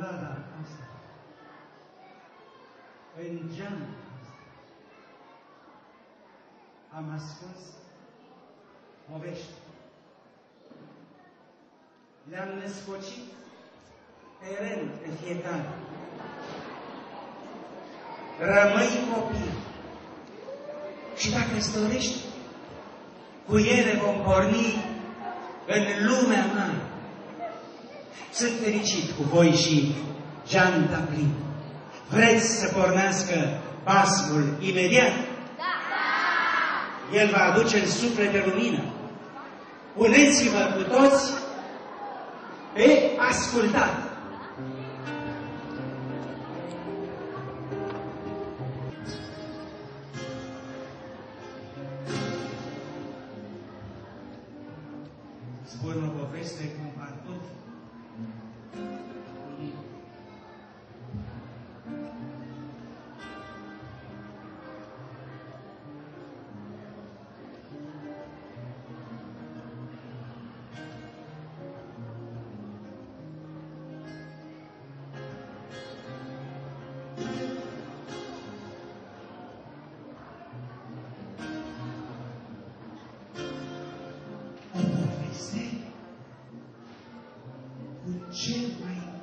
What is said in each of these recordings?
lada asta, în geam am ascuns povești. Le-am născocit pe rând pe fiecare. Rămâi copil. Și dacă îți dorești, cu ele vom porni în lumea mare. Sunt fericit cu voi și geanta plin. Vreți să pornească basmul imediat? Da! El va aduce în suflete lumină. Puneți-vă cu toți pe ascultat. Cu cel mai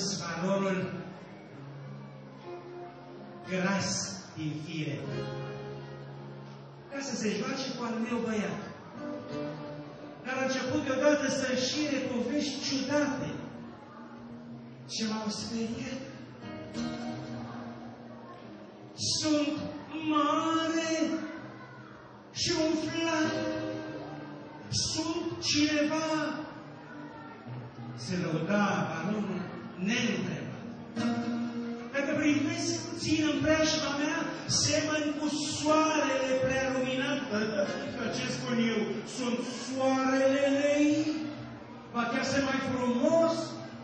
adus valorul gras din fire ca să se joace cu al meu băiat. Dar a început deodată să șire povești ciudate ce m-au speriat. Sunt mare și umflat. Sunt cineva se lăuda baronul neîntrebat. Dacă privesc puțin în preajma mea, semăn cu soarele prea luminat. Că ce spun eu, sunt soarele ei? Ba chiar să mai frumos,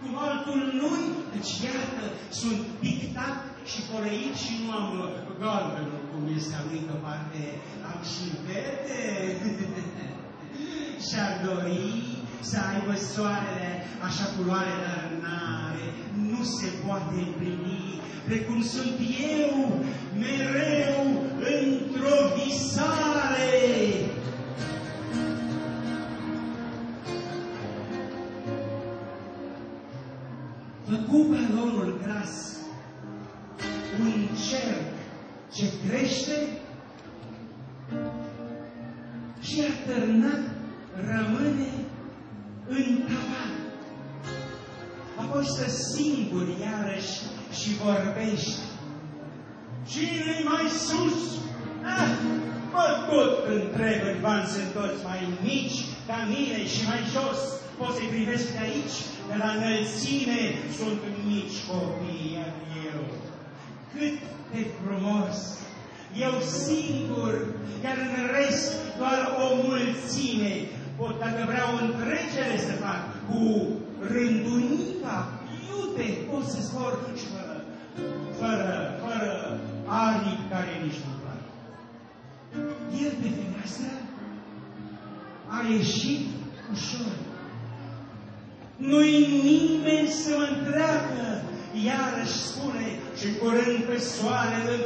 cum altul nu Deci iată, sunt pictat și coleit și nu am galbenul, cum este a lui parte, am și verde. Și-ar dori să aibă soarele așa culoare, dar n-are, nu se poate împlini, precum sunt eu, mereu într-o visare. Făcu balonul gras un cerc ce crește și atârnat rămâne în tavan. Apoi stă singur iarăși și vorbește. cine mai sus? Ah, mă tot întreb în bani sunt toți mai mici ca mine și mai jos. Pot să-i privesc de aici, de la înălțime sunt mici copii, iar eu. Cât de frumos! Eu singur, iar în rest doar o mulțime pot, dacă vreau întregere să fac, cu rândunica, iute, pot să zbor și fără, fără, fără aripi care nici nu plac. El pe fereastră a ieșit ușor. Nu-i nimeni să mă întreagă, iarăși spune, și curând pe soare îl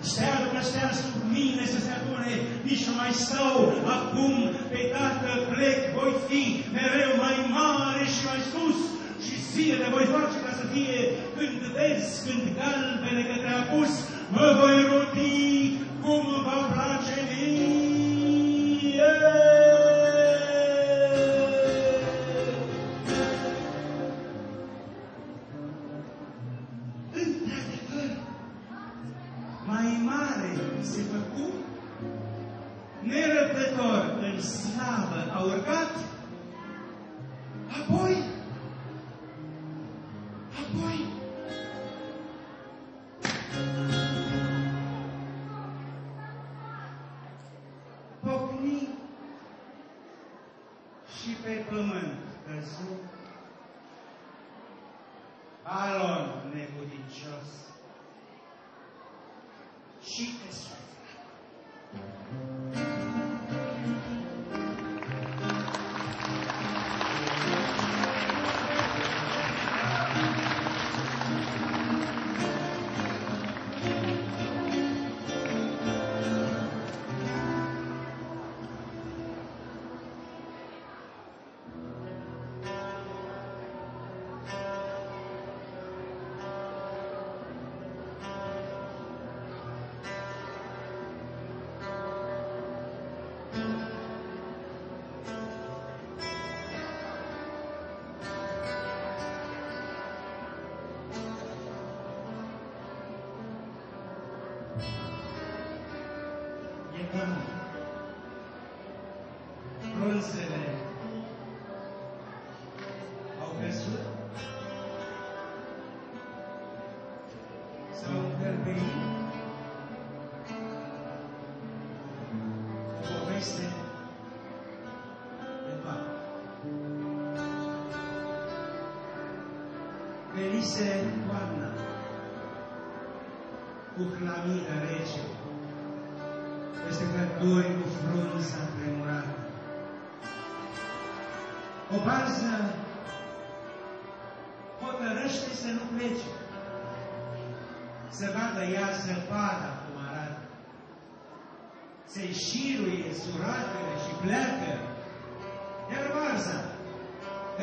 trec, stea după stea sub mine să se adune, nici nu mai stau, acum pe dată plec, voi fi mereu mai mare și mai sus, și zilele voi face ca să fie când vezi, când galbene către apus, mă voi rodi cum va place mie. se preocupe. Nem repretor, ele Venise toamna cu clamidă rece peste căduri cu frunza tremurată. O barză hotărăște să nu plece, să vadă ea zăpada cum arată. Se șiruie suratele și pleacă, iar barza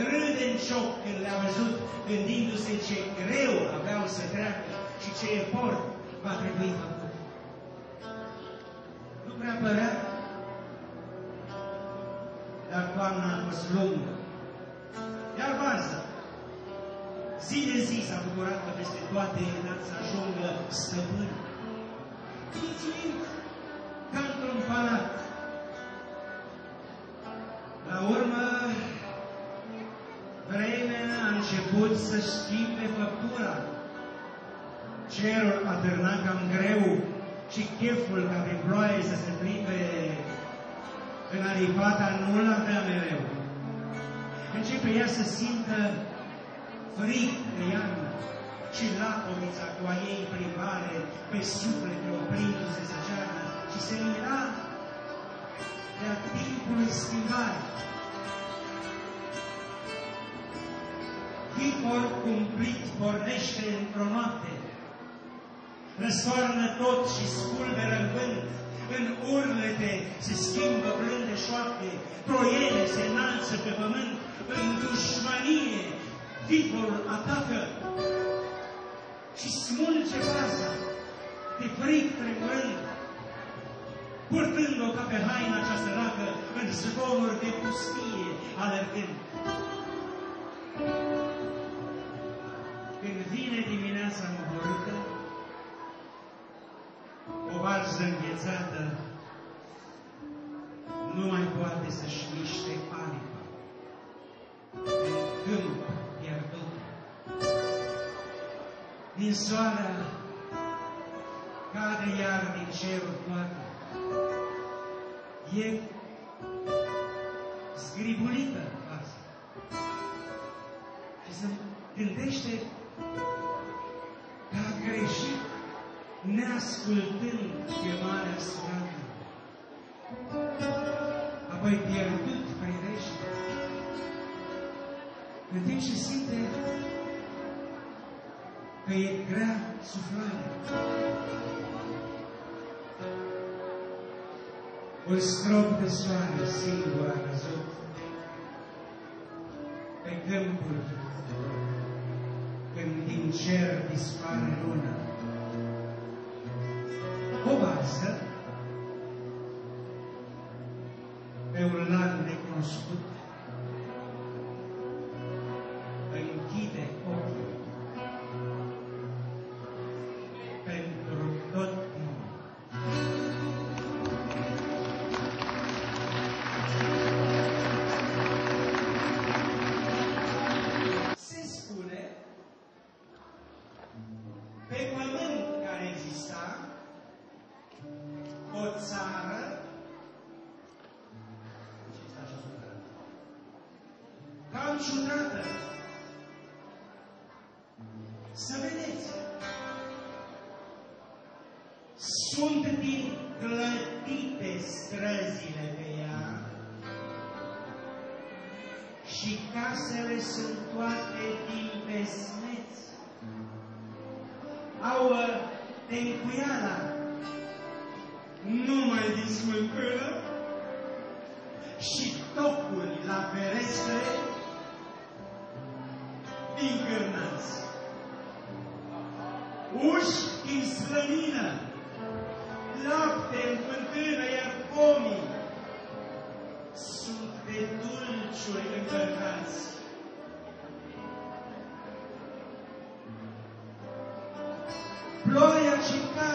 râde în cioc când le-a văzut, gândindu-se ce greu aveau să treacă și ce efort va trebui făcut. Nu prea părea, dar toamna a fost lungă iar varză, zi de zi s-a bucurat că peste toate dat să ajungă stăpân. Chitind ca într-un palat. La urmă, vremea a început să schimbe făptura. Cerul a târnat cam greu și cheful ca pe ploaie să se plipe în aripata nu-l avea mereu începe ea să simtă frig de iarnă și lacomița cu a ei plimbare pe suflete oprindu-se să cearnă și se mira de a timpului schimbare. Chipor cumplit pornește într-o noapte, răstoarnă tot și spulberă în vânt, în urlete se schimbă blânde șoapte, troiele se înalță pe pământ, în dușmanie, viporul atacă. Și smulge baza de fric tremurând, purtând-o ca pe haina cea săracă în zboruri de pustie alergând. Când vine dimineața mohorâtă, o varză înghețată nu mai poate să-și miște aripa în câmp pierdut. Din soarea cade iar din cerul toate. E zgribulită asta. Și se gândește că a greșit neascultând chemarea sfântă. Apoi pierdut privește. În timp ce simte că e grea suflare. Un strop de soare singur a căzut pe câmpul când din cer dispare luna. Ciudată. Să vedeți, sunt din clătite străzile pe ea. Și casele sunt toate din vesmeți. Au uh, tencuiala numai din smântână și tocuri la ferestre din cârnați. Uși din slănină, lapte în fântână, iar pomii sunt de dulciuri încărcați. Ploaia ce cade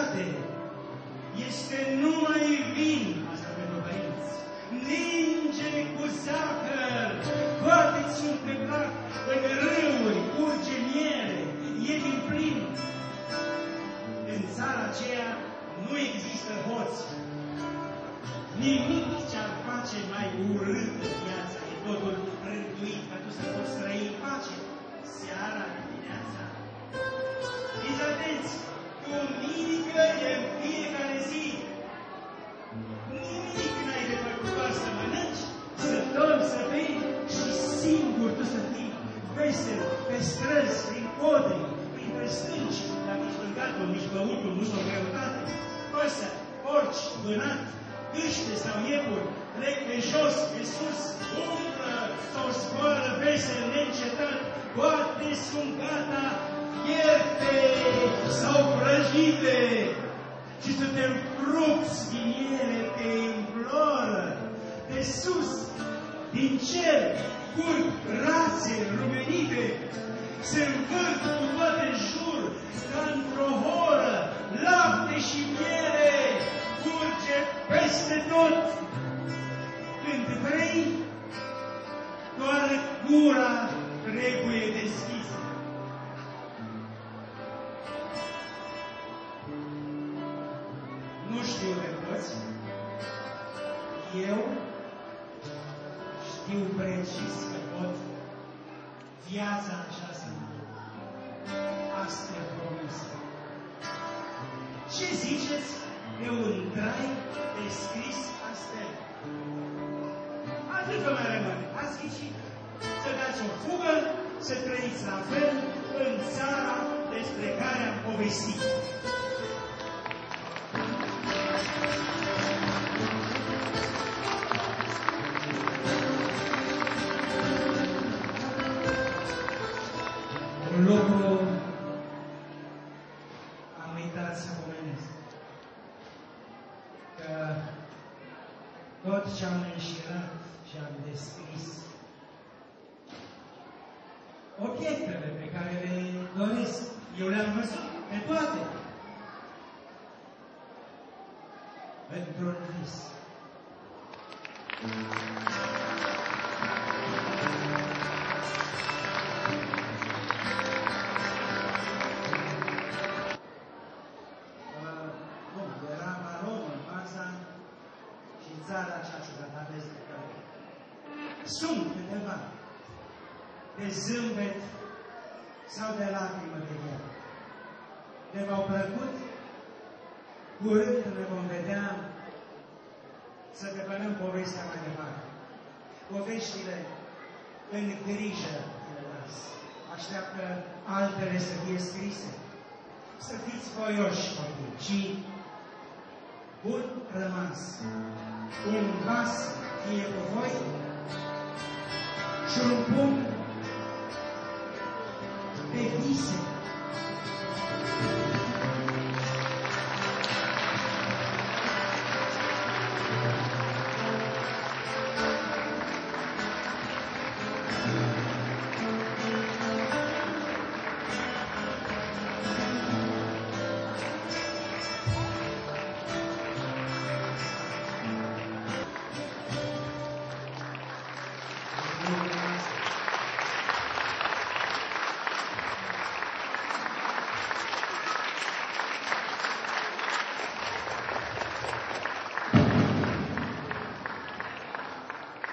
mâncatul, nici băutul, nu o greutate. Păsări, porci, vânat, câște sau iepuri, trec pe jos, pe sus, umplă sau scoală vesel neîncetat, toate sunt gata ierte sau prăjite și să te rupți din ele, te imploră de sus, din cer, curg rațe rumenite, se învârt cu toate jur, ca într-o horă, lapte și miere, curge peste tot. Când vrei, doar gura trebuie deschisă. Nu știu de toți, eu știu precis că pot viața aceasta asta e promisă. Ce ziceți de un trai descris astfel? Atât vă mai rămâne. Ați ghicit. Să dați o fugă, să trăiți la fel în țara despre care am povestit. Țara aceea ciudată aveți de care. Sunt câteva de zâmbet sau de lacrimă de el. Le v-au plăcut? Curând ne vom vedea să depănăm povestea mai departe. Poveștile în grijă le las. Așteaptă altele să fie scrise. Să fiți voioși, copii, și bun rămas. Un vas fie cu voi și un pumn de vise